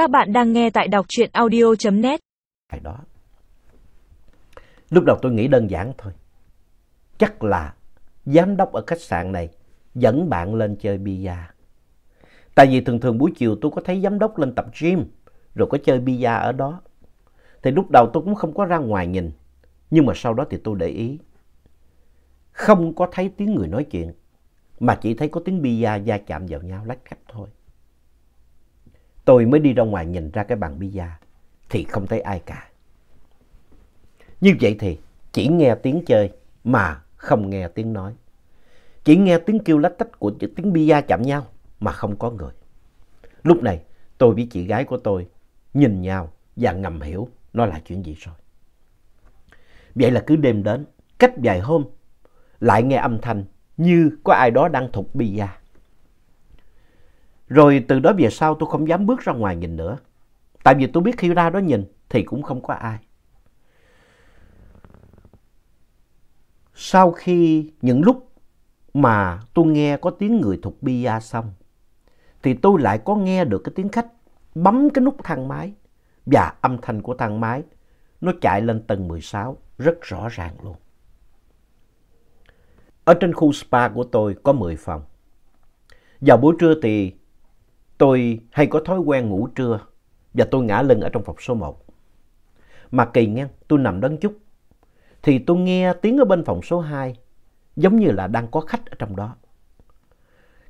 Các bạn đang nghe tại đọc truyện audio.net. Đó. Lúc đầu tôi nghĩ đơn giản thôi. Chắc là giám đốc ở khách sạn này dẫn bạn lên chơi bia. Tại vì thường thường buổi chiều tôi có thấy giám đốc lên tập gym, rồi có chơi bia ở đó. Thì lúc đầu tôi cũng không có ra ngoài nhìn. Nhưng mà sau đó thì tôi để ý. Không có thấy tiếng người nói chuyện. Mà chỉ thấy có tiếng bia da chạm vào nhau lách cách thôi. Tôi mới đi ra ngoài nhìn ra cái bàn pizza thì không thấy ai cả. Như vậy thì chỉ nghe tiếng chơi mà không nghe tiếng nói. Chỉ nghe tiếng kêu lách tách của tiếng pizza chạm nhau mà không có người. Lúc này tôi với chị gái của tôi nhìn nhau và ngầm hiểu nó là chuyện gì rồi. Vậy là cứ đêm đến, cách vài hôm, lại nghe âm thanh như có ai đó đang thục pizza. Rồi từ đó về sau tôi không dám bước ra ngoài nhìn nữa. Tại vì tôi biết khi ra đó nhìn thì cũng không có ai. Sau khi những lúc mà tôi nghe có tiếng người thục bia xong, thì tôi lại có nghe được cái tiếng khách bấm cái nút thang máy và âm thanh của thang máy nó chạy lên tầng 16 rất rõ ràng luôn. Ở trên khu spa của tôi có 10 phòng. Vào buổi trưa thì tôi hay có thói quen ngủ trưa và tôi ngã lưng ở trong phòng số 1. Mà kỳ nghe, tôi nằm đón chút thì tôi nghe tiếng ở bên phòng số 2 giống như là đang có khách ở trong đó.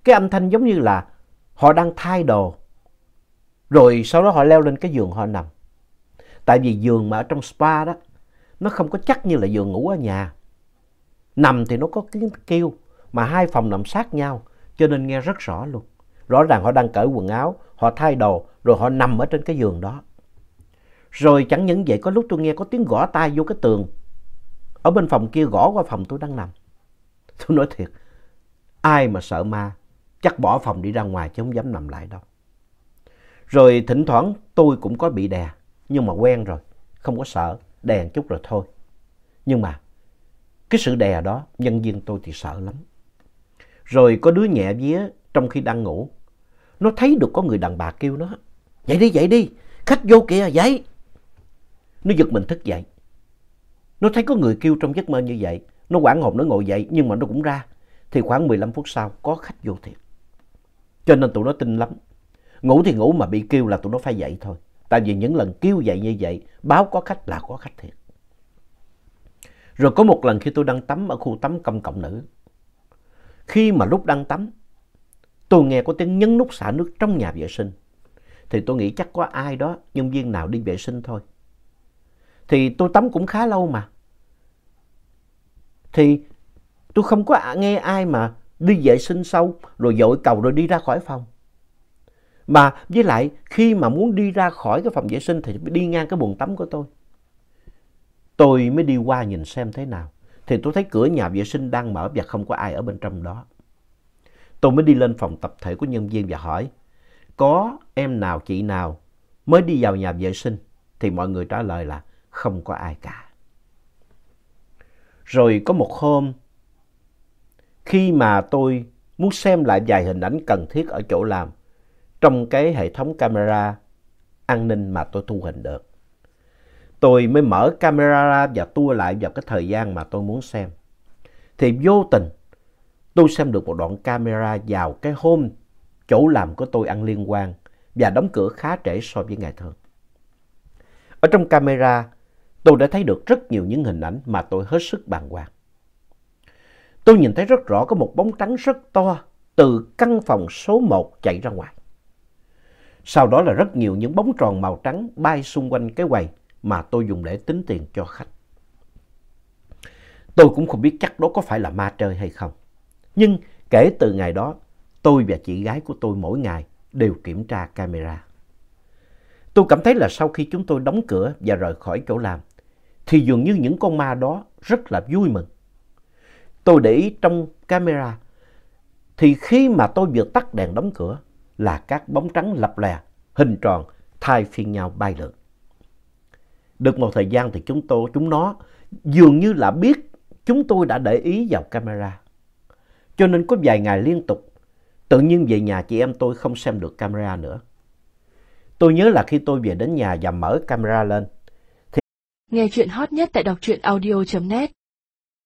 Cái âm thanh giống như là họ đang thay đồ rồi sau đó họ leo lên cái giường họ nằm. Tại vì giường mà ở trong spa đó nó không có chắc như là giường ngủ ở nhà. Nằm thì nó có tiếng kêu mà hai phòng nằm sát nhau cho nên nghe rất rõ luôn. Rõ ràng họ đang cởi quần áo, họ thay đồ rồi họ nằm ở trên cái giường đó. Rồi chẳng những vậy có lúc tôi nghe có tiếng gõ tay vô cái tường. Ở bên phòng kia gõ qua phòng tôi đang nằm. Tôi nói thiệt, ai mà sợ ma chắc bỏ phòng đi ra ngoài chứ không dám nằm lại đâu. Rồi thỉnh thoảng tôi cũng có bị đè, nhưng mà quen rồi, không có sợ, đè chút rồi thôi. Nhưng mà cái sự đè đó, nhân viên tôi thì sợ lắm. Rồi có đứa nhẹ vía trong khi đang ngủ, nó thấy được có người đàn bà kêu nó, dậy đi, dậy đi, khách vô kìa, dậy. Nó giật mình thức dậy. Nó thấy có người kêu trong giấc mơ như vậy, nó quảng hồn nó ngồi dậy nhưng mà nó cũng ra. Thì khoảng 15 phút sau có khách vô thiệt. Cho nên tụi nó tin lắm. Ngủ thì ngủ mà bị kêu là tụi nó phải dậy thôi. Tại vì những lần kêu dậy như vậy, báo có khách là có khách thiệt. Rồi có một lần khi tôi đang tắm ở khu tắm công cộng nữ. Khi mà lúc đang tắm, tôi nghe có tiếng nhấn nút xả nước trong nhà vệ sinh. Thì tôi nghĩ chắc có ai đó, nhân viên nào đi vệ sinh thôi. Thì tôi tắm cũng khá lâu mà. Thì tôi không có nghe ai mà đi vệ sinh sâu rồi dội cầu rồi đi ra khỏi phòng. Mà với lại khi mà muốn đi ra khỏi cái phòng vệ sinh thì đi ngang cái bồn tắm của tôi. Tôi mới đi qua nhìn xem thế nào. Thì tôi thấy cửa nhà vệ sinh đang mở và không có ai ở bên trong đó. Tôi mới đi lên phòng tập thể của nhân viên và hỏi, có em nào chị nào mới đi vào nhà vệ sinh? Thì mọi người trả lời là không có ai cả. Rồi có một hôm, khi mà tôi muốn xem lại vài hình ảnh cần thiết ở chỗ làm, trong cái hệ thống camera an ninh mà tôi thu hình được. Tôi mới mở camera ra và tua lại vào cái thời gian mà tôi muốn xem. Thì vô tình tôi xem được một đoạn camera vào cái hôm chỗ làm của tôi ăn liên quan và đóng cửa khá trễ so với ngày thường. Ở trong camera, tôi đã thấy được rất nhiều những hình ảnh mà tôi hết sức bàng hoàng. Tôi nhìn thấy rất rõ có một bóng trắng rất to từ căn phòng số 1 chạy ra ngoài. Sau đó là rất nhiều những bóng tròn màu trắng bay xung quanh cái quầy mà tôi dùng để tính tiền cho khách. Tôi cũng không biết chắc đó có phải là ma chơi hay không. Nhưng kể từ ngày đó, tôi và chị gái của tôi mỗi ngày đều kiểm tra camera. Tôi cảm thấy là sau khi chúng tôi đóng cửa và rời khỏi chỗ làm, thì dường như những con ma đó rất là vui mừng. Tôi để ý trong camera, thì khi mà tôi vừa tắt đèn đóng cửa, là các bóng trắng lập lè, hình tròn, thay phiên nhau bay lượn. Được một thời gian thì chúng tôi, chúng nó dường như là biết chúng tôi đã để ý vào camera. Cho nên có vài ngày liên tục, tự nhiên về nhà chị em tôi không xem được camera nữa. Tôi nhớ là khi tôi về đến nhà và mở camera lên. Nghe chuyện hot nhất tại đọc truyện audio.net